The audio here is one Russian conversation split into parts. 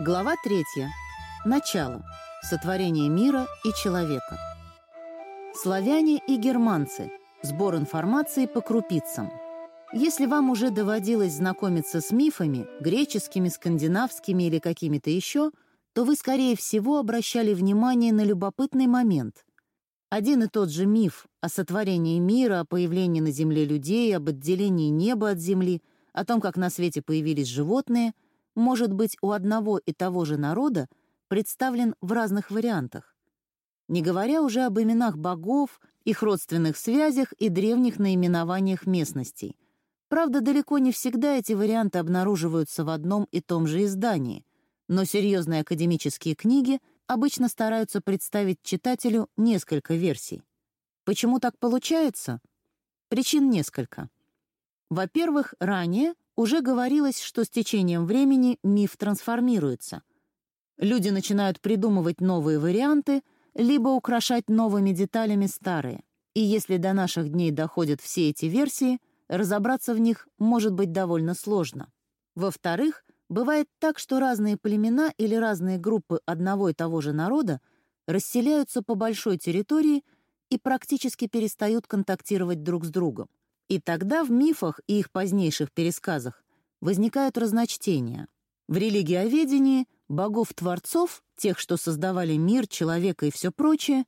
Глава третья. Начало. Сотворение мира и человека. Славяне и германцы. Сбор информации по крупицам. Если вам уже доводилось знакомиться с мифами, греческими, скандинавскими или какими-то еще, то вы, скорее всего, обращали внимание на любопытный момент. Один и тот же миф о сотворении мира, о появлении на Земле людей, об отделении неба от Земли, о том, как на свете появились животные — может быть у одного и того же народа представлен в разных вариантах. Не говоря уже об именах богов, их родственных связях и древних наименованиях местностей. Правда, далеко не всегда эти варианты обнаруживаются в одном и том же издании, но серьезные академические книги обычно стараются представить читателю несколько версий. Почему так получается? Причин несколько. Во-первых, ранее уже говорилось, что с течением времени миф трансформируется. Люди начинают придумывать новые варианты, либо украшать новыми деталями старые. И если до наших дней доходят все эти версии, разобраться в них может быть довольно сложно. Во-вторых, бывает так, что разные племена или разные группы одного и того же народа расселяются по большой территории и практически перестают контактировать друг с другом. И тогда в мифах и их позднейших пересказах возникают разночтения. В религиоведении богов-творцов, тех, что создавали мир, человека и все прочее,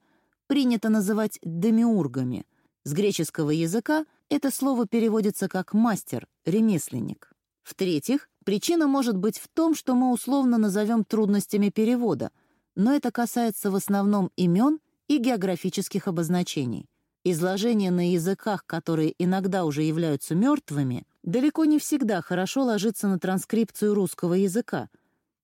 принято называть демиургами. С греческого языка это слово переводится как «мастер», «ремесленник». В-третьих, причина может быть в том, что мы условно назовем трудностями перевода, но это касается в основном имен и географических обозначений. Изложение на языках, которые иногда уже являются мертвыми, далеко не всегда хорошо ложится на транскрипцию русского языка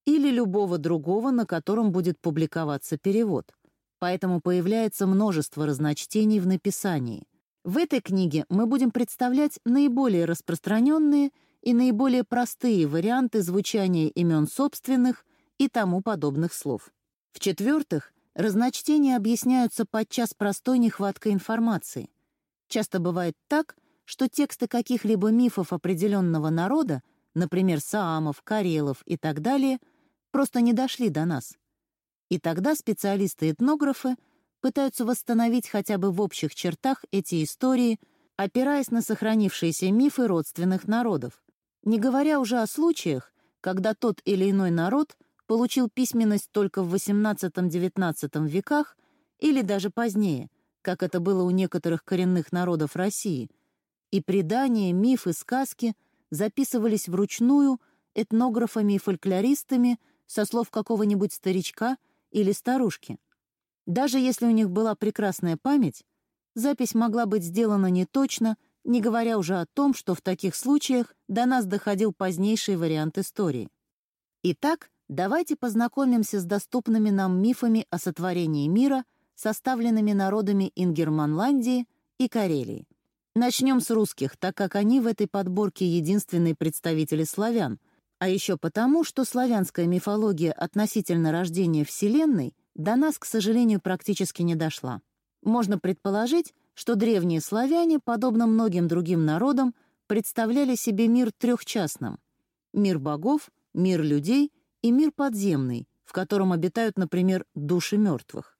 или любого другого, на котором будет публиковаться перевод. Поэтому появляется множество разночтений в написании. В этой книге мы будем представлять наиболее распространенные и наиболее простые варианты звучания имен собственных и тому подобных слов. В-четвертых, Разночтения объясняются подчас простой нехваткой информации. Часто бывает так, что тексты каких-либо мифов определенного народа, например, саамов, карелов и так далее, просто не дошли до нас. И тогда специалисты-этнографы пытаются восстановить хотя бы в общих чертах эти истории, опираясь на сохранившиеся мифы родственных народов, не говоря уже о случаях, когда тот или иной народ получил письменность только в XVIII-XIX веках или даже позднее, как это было у некоторых коренных народов России, и предания, мифы, сказки записывались вручную этнографами и фольклористами со слов какого-нибудь старичка или старушки. Даже если у них была прекрасная память, запись могла быть сделана неточно, не говоря уже о том, что в таких случаях до нас доходил позднейший вариант истории. Итак, Давайте познакомимся с доступными нам мифами о сотворении мира, составленными народами Ингерманландии и Карелии. Начнем с русских, так как они в этой подборке единственные представители славян, а еще потому, что славянская мифология относительно рождения Вселенной до нас, к сожалению, практически не дошла. Можно предположить, что древние славяне, подобно многим другим народам, представляли себе мир трехчастным — мир богов, мир людей и мир подземный, в котором обитают, например, души мертвых.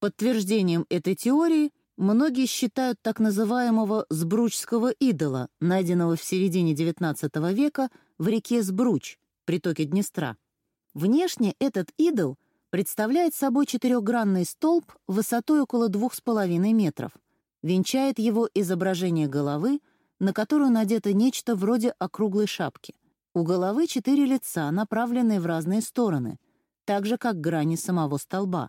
Подтверждением этой теории многие считают так называемого Сбручского идола, найденного в середине XIX века в реке Сбруч, притоке Днестра. Внешне этот идол представляет собой четырехгранный столб высотой около двух с половиной метров. Венчает его изображение головы, на которую надето нечто вроде округлой шапки. У головы четыре лица, направленные в разные стороны, так же, как грани самого столба.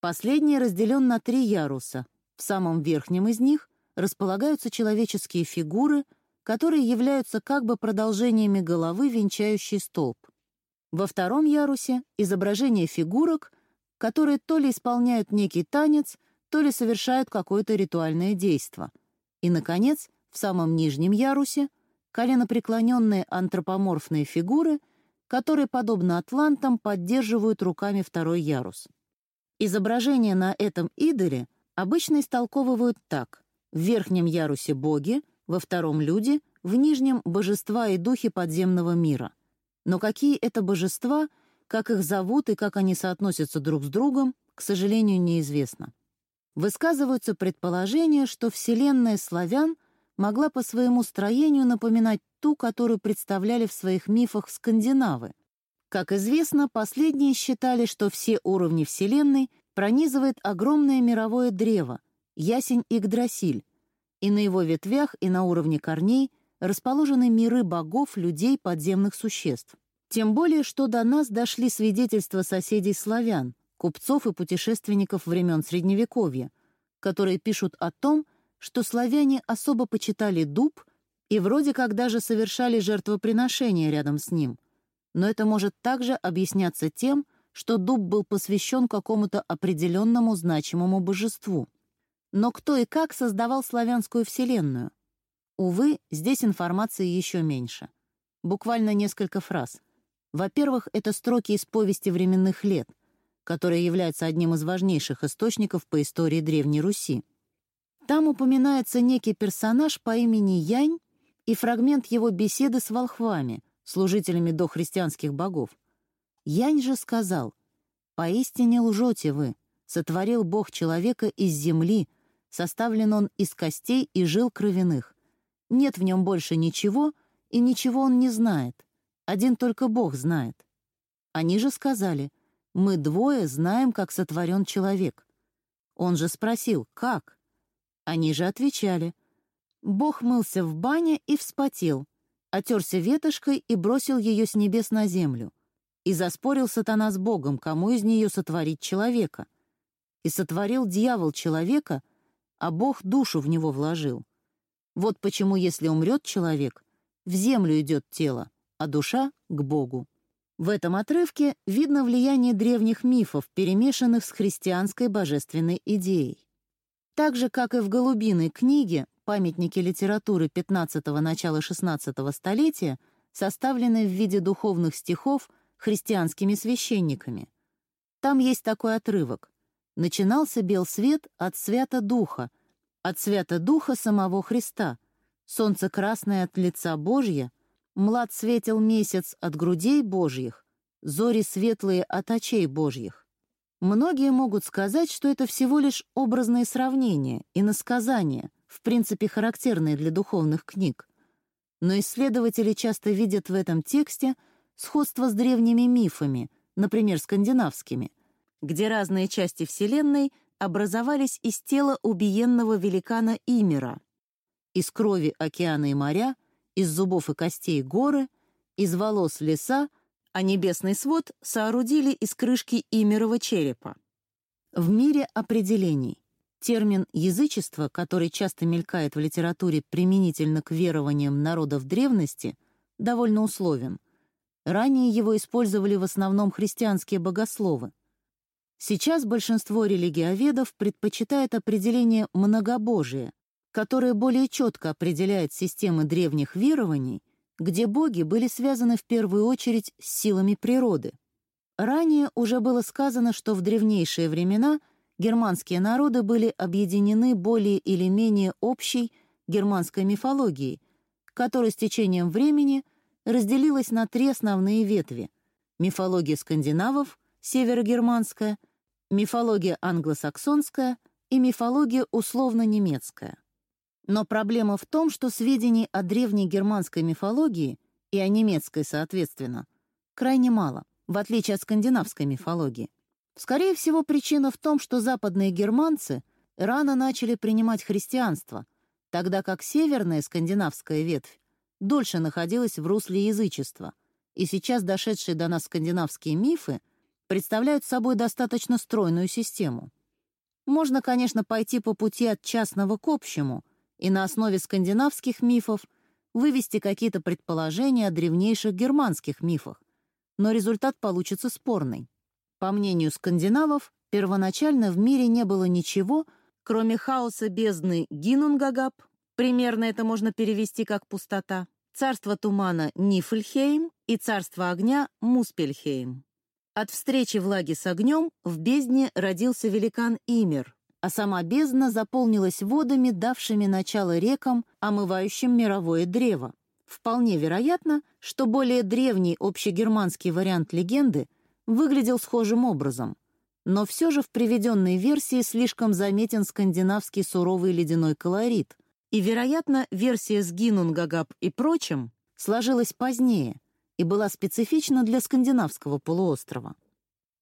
Последний разделен на три яруса. В самом верхнем из них располагаются человеческие фигуры, которые являются как бы продолжениями головы, венчающей столб. Во втором ярусе — изображение фигурок, которые то ли исполняют некий танец, то ли совершают какое-то ритуальное действо. И, наконец, в самом нижнем ярусе — коленопреклоненные антропоморфные фигуры, которые, подобно атлантам, поддерживают руками второй ярус. Изображения на этом идоле обычно истолковывают так. В верхнем ярусе боги, во втором — люди, в нижнем — божества и духи подземного мира. Но какие это божества, Как их зовут и как они соотносятся друг с другом, к сожалению, неизвестно. Высказываются предположения, что Вселенная славян могла по своему строению напоминать ту, которую представляли в своих мифах скандинавы. Как известно, последние считали, что все уровни Вселенной пронизывает огромное мировое древо, ясень Игдрасиль, и на его ветвях и на уровне корней расположены миры богов, людей, подземных существ. Тем более, что до нас дошли свидетельства соседей славян, купцов и путешественников времен Средневековья, которые пишут о том, что славяне особо почитали дуб и вроде как даже совершали жертвоприношения рядом с ним. Но это может также объясняться тем, что дуб был посвящен какому-то определенному значимому божеству. Но кто и как создавал славянскую вселенную? Увы, здесь информации еще меньше. Буквально несколько фраз. Во-первых, это строки из повести временных лет, которая является одним из важнейших источников по истории Древней Руси. Там упоминается некий персонаж по имени Янь и фрагмент его беседы с волхвами, служителями дохристианских богов. Янь же сказал, «Поистине лжете вы, сотворил Бог человека из земли, составлен он из костей и жил кровяных. Нет в нем больше ничего, и ничего он не знает. Один только Бог знает». Они же сказали, «Мы двое знаем, как сотворен человек». Он же спросил, «Как?» Они же отвечали, «Бог мылся в бане и вспотел, отерся ветошкой и бросил ее с небес на землю. И заспорил сатана с Богом, кому из нее сотворить человека. И сотворил дьявол человека, а Бог душу в него вложил. Вот почему, если умрет человек, в землю идет тело, а душа — к Богу. В этом отрывке видно влияние древних мифов, перемешанных с христианской божественной идеей. Так же, как и в «Голубиной книге», памятники литературы XV – начала XVI столетия, составленные в виде духовных стихов – христианскими священниками. Там есть такой отрывок. «Начинался бел свет от свята Духа, от свята Духа самого Христа. Солнце красное от лица Божья, млад светил месяц от грудей Божьих, зори светлые от очей Божьих». Многие могут сказать, что это всего лишь образные сравнения и насказания, в принципе характерные для духовных книг. Но исследователи часто видят в этом тексте – сходство с древними мифами, например, скандинавскими, где разные части Вселенной образовались из тела убиенного великана Имера, из крови океана и моря, из зубов и костей горы, из волос леса, а небесный свод соорудили из крышки Имерова черепа. В мире определений термин «язычество», который часто мелькает в литературе применительно к верованиям народов древности, довольно условен — Ранее его использовали в основном христианские богословы. Сейчас большинство религиоведов предпочитает определение «многобожие», которое более четко определяет системы древних верований, где боги были связаны в первую очередь с силами природы. Ранее уже было сказано, что в древнейшие времена германские народы были объединены более или менее общей германской мифологией, которая с течением времени разделилась на три основные ветви — мифология скандинавов, северогерманская, мифология англосаксонская и мифология условно-немецкая. Но проблема в том, что сведений о древней германской мифологии и о немецкой, соответственно, крайне мало, в отличие от скандинавской мифологии. Скорее всего, причина в том, что западные германцы рано начали принимать христианство, тогда как северная скандинавская ветвь дольше находилась в русле язычества, и сейчас дошедшие до нас скандинавские мифы представляют собой достаточно стройную систему. Можно, конечно, пойти по пути от частного к общему и на основе скандинавских мифов вывести какие-то предположения о древнейших германских мифах, но результат получится спорный. По мнению скандинавов, первоначально в мире не было ничего, кроме хаоса бездны Гинунгагап, примерно это можно перевести как «пустота», царство тумана Нифльхейм и царство огня Муспельхейм. От встречи влаги с огнем в бездне родился великан Имер, а сама бездна заполнилась водами, давшими начало рекам, омывающим мировое древо. Вполне вероятно, что более древний общегерманский вариант легенды выглядел схожим образом. Но все же в приведенной версии слишком заметен скандинавский суровый ледяной колорит, и, вероятно, версия с Гинунгагап и прочим сложилась позднее и была специфична для скандинавского полуострова.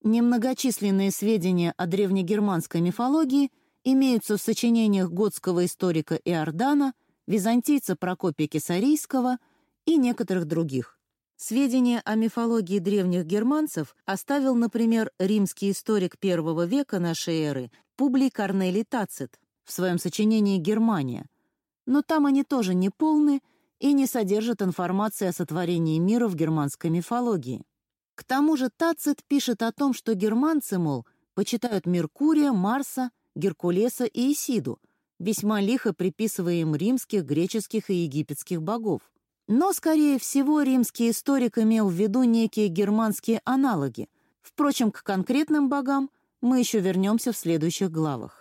Немногочисленные сведения о древнегерманской мифологии имеются в сочинениях готского историка Иордана, византийца Прокопия Кесарийского и некоторых других. Сведения о мифологии древних германцев оставил, например, римский историк первого века нашей эры Публий Корнелий Тацит в своем сочинении «Германия», но там они тоже не полны и не содержат информации о сотворении мира в германской мифологии. К тому же Тацит пишет о том, что германцы, мол, почитают Меркурия, Марса, Геркулеса и Исиду, весьма лихо приписывая им римских, греческих и египетских богов. Но, скорее всего, римский историк имел в виду некие германские аналоги. Впрочем, к конкретным богам мы еще вернемся в следующих главах.